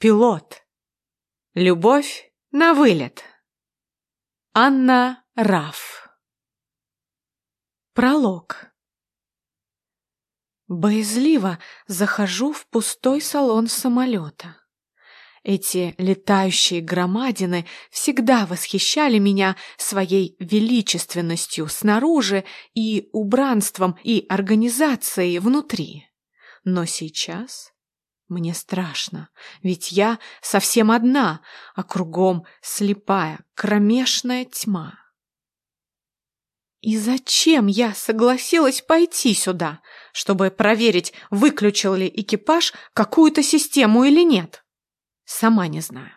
Пилот. Любовь на вылет. Анна Раф. Пролог. Боязливо захожу в пустой салон самолета. Эти летающие громадины всегда восхищали меня своей величественностью снаружи и убранством и организацией внутри. Но сейчас мне страшно, ведь я совсем одна, а кругом слепая, кромешная тьма. И зачем я согласилась пойти сюда, чтобы проверить, выключил ли экипаж какую-то систему или нет? Сама не знаю.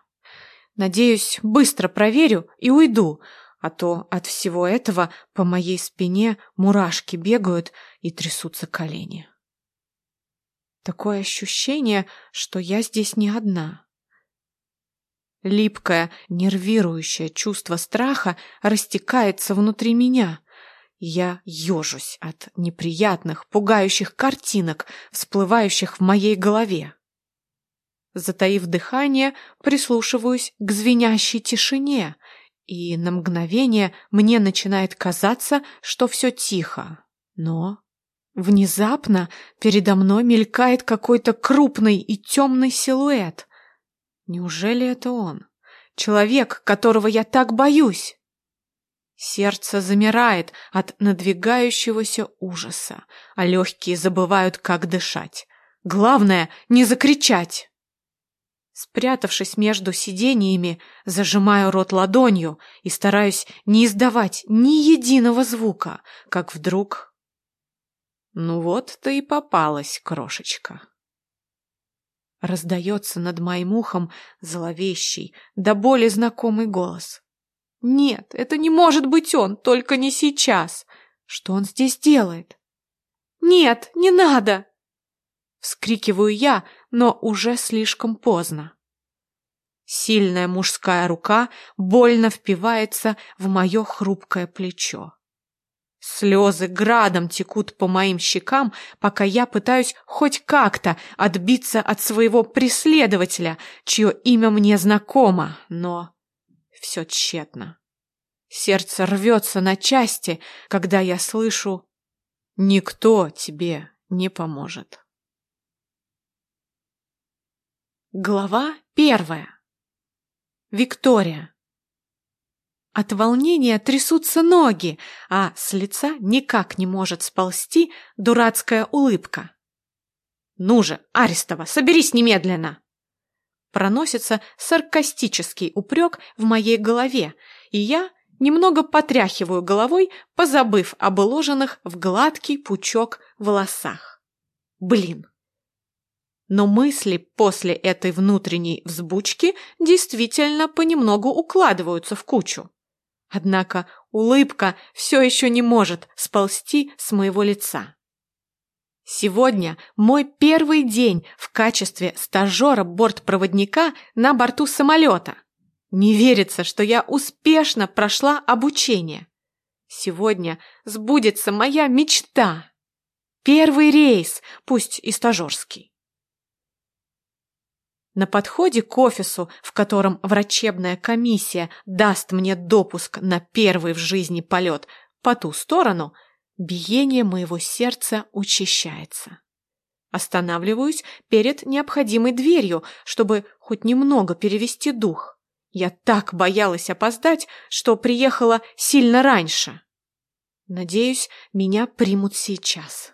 Надеюсь, быстро проверю и уйду, а то от всего этого по моей спине мурашки бегают и трясутся колени. Такое ощущение, что я здесь не одна. Липкое, нервирующее чувство страха растекается внутри меня. Я ежусь от неприятных, пугающих картинок, всплывающих в моей голове. Затаив дыхание, прислушиваюсь к звенящей тишине, и на мгновение мне начинает казаться, что все тихо. Но внезапно передо мной мелькает какой-то крупный и темный силуэт. Неужели это он? Человек, которого я так боюсь? Сердце замирает от надвигающегося ужаса, а легкие забывают, как дышать. Главное — не закричать. Спрятавшись между сидениями, зажимаю рот ладонью и стараюсь не издавать ни единого звука, как вдруг... Ну вот ты и попалась, крошечка. Раздается над моим ухом зловещий, до боли знакомый голос. Нет, это не может быть он, только не сейчас. Что он здесь делает? Нет, не надо! Вскрикиваю я, но уже слишком поздно. Сильная мужская рука больно впивается в мое хрупкое плечо. Слезы градом текут по моим щекам, пока я пытаюсь хоть как-то отбиться от своего преследователя, чье имя мне знакомо, но все тщетно. Сердце рвется на части, когда я слышу «Никто тебе не поможет». Глава первая. Виктория. От волнения трясутся ноги, а с лица никак не может сползти дурацкая улыбка. «Ну же, Арестова, соберись немедленно!» Проносится саркастический упрек в моей голове, и я немного потряхиваю головой, позабыв об уложенных в гладкий пучок волосах. Блин, но мысли после этой внутренней взбучки действительно понемногу укладываются в кучу. Однако улыбка все еще не может сползти с моего лица. Сегодня мой первый день в качестве стажера-бортпроводника на борту самолета. Не верится, что я успешно прошла обучение. Сегодня сбудется моя мечта. Первый рейс, пусть и стажерский. На подходе к офису, в котором врачебная комиссия даст мне допуск на первый в жизни полет по ту сторону, биение моего сердца учащается. Останавливаюсь перед необходимой дверью, чтобы хоть немного перевести дух. Я так боялась опоздать, что приехала сильно раньше. Надеюсь, меня примут сейчас.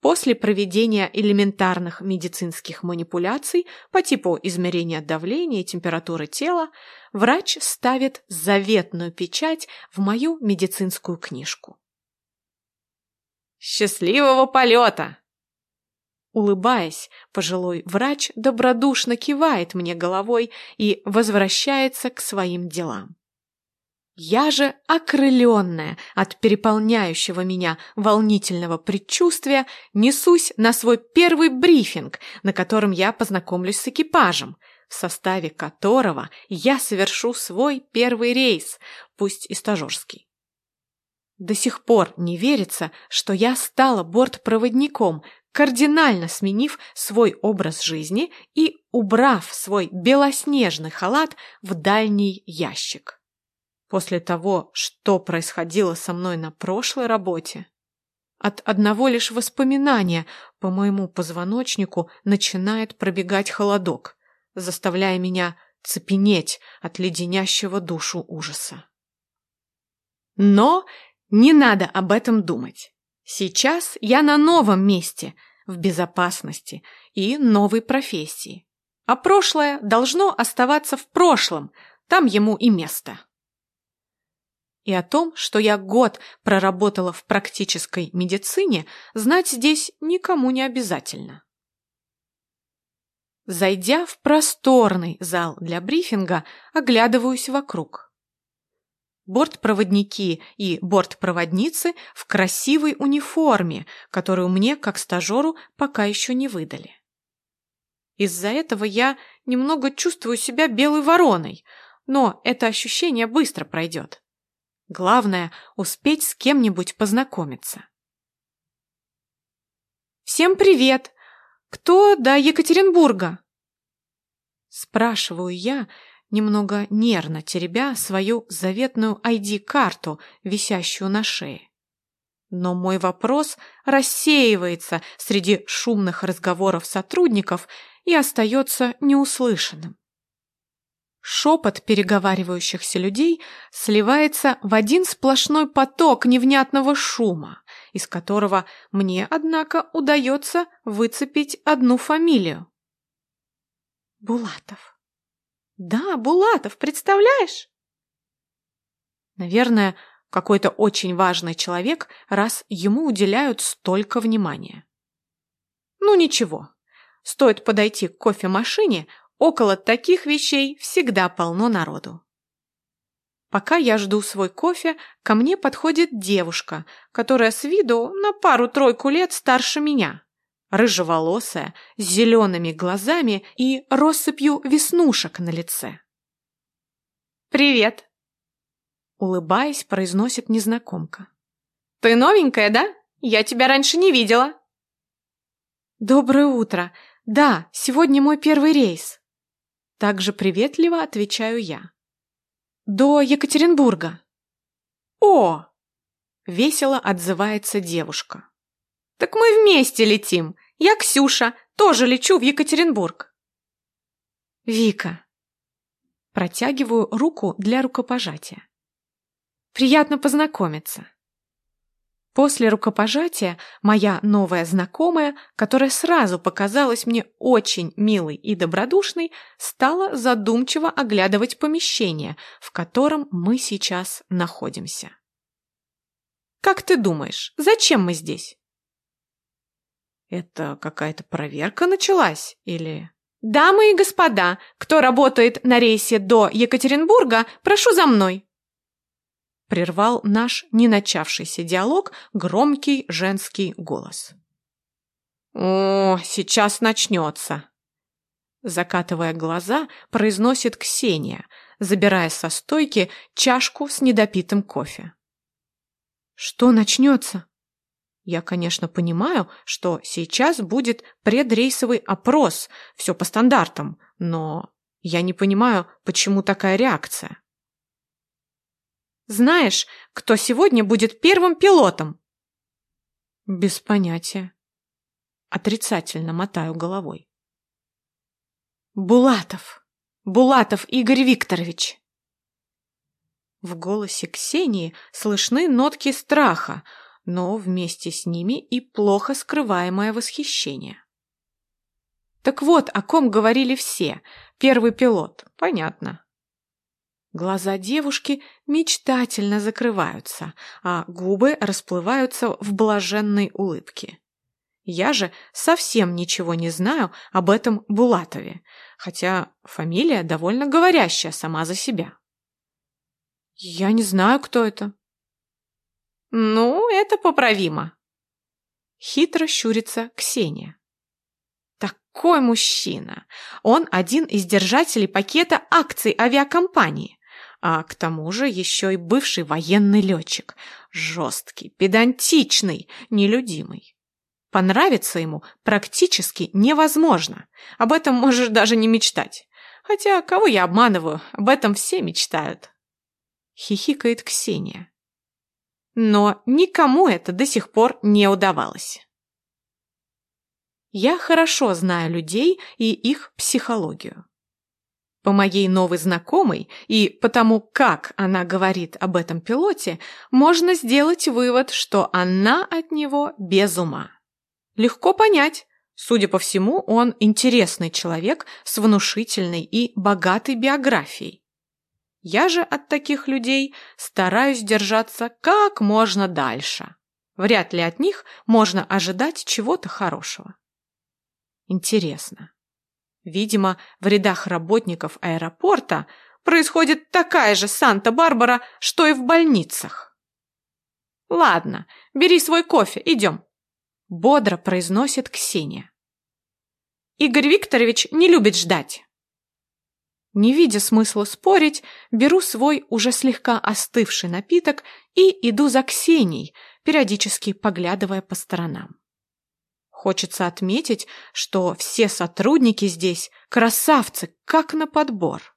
После проведения элементарных медицинских манипуляций по типу измерения давления и температуры тела, врач ставит заветную печать в мою медицинскую книжку. «Счастливого полета!» Улыбаясь, пожилой врач добродушно кивает мне головой и возвращается к своим делам. Я же, окрыленная от переполняющего меня волнительного предчувствия, несусь на свой первый брифинг, на котором я познакомлюсь с экипажем, в составе которого я совершу свой первый рейс, пусть и стажерский. До сих пор не верится, что я стала бортпроводником, кардинально сменив свой образ жизни и убрав свой белоснежный халат в дальний ящик. После того, что происходило со мной на прошлой работе, от одного лишь воспоминания по моему позвоночнику начинает пробегать холодок, заставляя меня цепенеть от леденящего душу ужаса. Но не надо об этом думать. Сейчас я на новом месте, в безопасности и новой профессии. А прошлое должно оставаться в прошлом, там ему и место. И о том, что я год проработала в практической медицине, знать здесь никому не обязательно. Зайдя в просторный зал для брифинга, оглядываюсь вокруг бортпроводники и бортпроводницы в красивой униформе, которую мне, как стажеру, пока еще не выдали. Из-за этого я немного чувствую себя белой вороной, но это ощущение быстро пройдет. Главное – успеть с кем-нибудь познакомиться. «Всем привет! Кто до Екатеринбурга?» Спрашиваю я, немного нервно теребя свою заветную ID-карту, висящую на шее. Но мой вопрос рассеивается среди шумных разговоров сотрудников и остается неуслышанным. Шепот переговаривающихся людей сливается в один сплошной поток невнятного шума, из которого мне, однако, удается выцепить одну фамилию. Булатов. Да, Булатов, представляешь? Наверное, какой-то очень важный человек, раз ему уделяют столько внимания. Ну ничего, стоит подойти к кофемашине, около таких вещей всегда полно народу. Пока я жду свой кофе, ко мне подходит девушка, которая с виду на пару-тройку лет старше меня рыжеволосая, с зелеными глазами и россыпью веснушек на лице. «Привет!» Улыбаясь, произносит незнакомка. «Ты новенькая, да? Я тебя раньше не видела!» «Доброе утро! Да, сегодня мой первый рейс!» Также приветливо отвечаю я. «До Екатеринбурга!» «О!» — весело отзывается девушка. «Так мы вместе летим. Я Ксюша, тоже лечу в Екатеринбург». «Вика». Протягиваю руку для рукопожатия. «Приятно познакомиться». После рукопожатия моя новая знакомая, которая сразу показалась мне очень милой и добродушной, стала задумчиво оглядывать помещение, в котором мы сейчас находимся. «Как ты думаешь, зачем мы здесь?» Это какая-то проверка началась или... «Дамы и господа, кто работает на рейсе до Екатеринбурга, прошу за мной!» Прервал наш не начавшийся диалог громкий женский голос. «О, сейчас начнется!» Закатывая глаза, произносит Ксения, забирая со стойки чашку с недопитым кофе. «Что начнется?» Я, конечно, понимаю, что сейчас будет предрейсовый опрос, все по стандартам, но я не понимаю, почему такая реакция. Знаешь, кто сегодня будет первым пилотом? Без понятия. Отрицательно мотаю головой. Булатов. Булатов Игорь Викторович. В голосе Ксении слышны нотки страха, но вместе с ними и плохо скрываемое восхищение. Так вот, о ком говорили все. Первый пилот, понятно. Глаза девушки мечтательно закрываются, а губы расплываются в блаженной улыбке. Я же совсем ничего не знаю об этом Булатове, хотя фамилия довольно говорящая сама за себя. Я не знаю, кто это. Ну, это поправимо. Хитро щурится Ксения. Такой мужчина. Он один из держателей пакета акций авиакомпании. А к тому же еще и бывший военный летчик. Жесткий, педантичный, нелюдимый. Понравиться ему практически невозможно. Об этом можешь даже не мечтать. Хотя, кого я обманываю, об этом все мечтают. Хихикает Ксения. Но никому это до сих пор не удавалось. Я хорошо знаю людей и их психологию. По моей новой знакомой и потому, как она говорит об этом пилоте, можно сделать вывод, что она от него без ума. Легко понять. Судя по всему, он интересный человек с внушительной и богатой биографией. Я же от таких людей стараюсь держаться как можно дальше. Вряд ли от них можно ожидать чего-то хорошего. Интересно. Видимо, в рядах работников аэропорта происходит такая же Санта-Барбара, что и в больницах. Ладно, бери свой кофе, идем. Бодро произносит Ксения. Игорь Викторович не любит ждать. Не видя смысла спорить, беру свой уже слегка остывший напиток и иду за Ксенией, периодически поглядывая по сторонам. Хочется отметить, что все сотрудники здесь красавцы, как на подбор.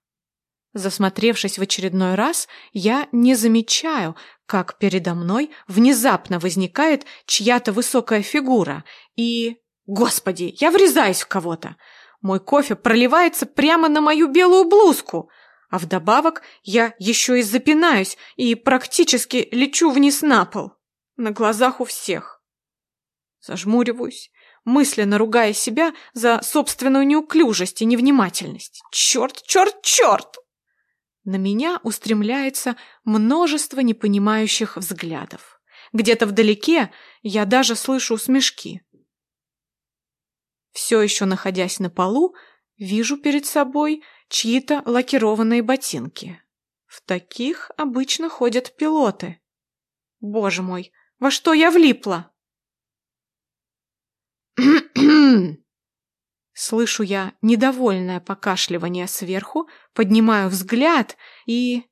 Засмотревшись в очередной раз, я не замечаю, как передо мной внезапно возникает чья-то высокая фигура и... Господи, я врезаюсь в кого-то! Мой кофе проливается прямо на мою белую блузку, а вдобавок я еще и запинаюсь и практически лечу вниз на пол, на глазах у всех. Зажмуриваюсь, мысленно ругая себя за собственную неуклюжесть и невнимательность. Черт, черт, черт! На меня устремляется множество непонимающих взглядов. Где-то вдалеке я даже слышу смешки. Все еще находясь на полу, вижу перед собой чьи-то лакированные ботинки. В таких обычно ходят пилоты. Боже мой, во что я влипла? Слышу я недовольное покашливание сверху, поднимаю взгляд и...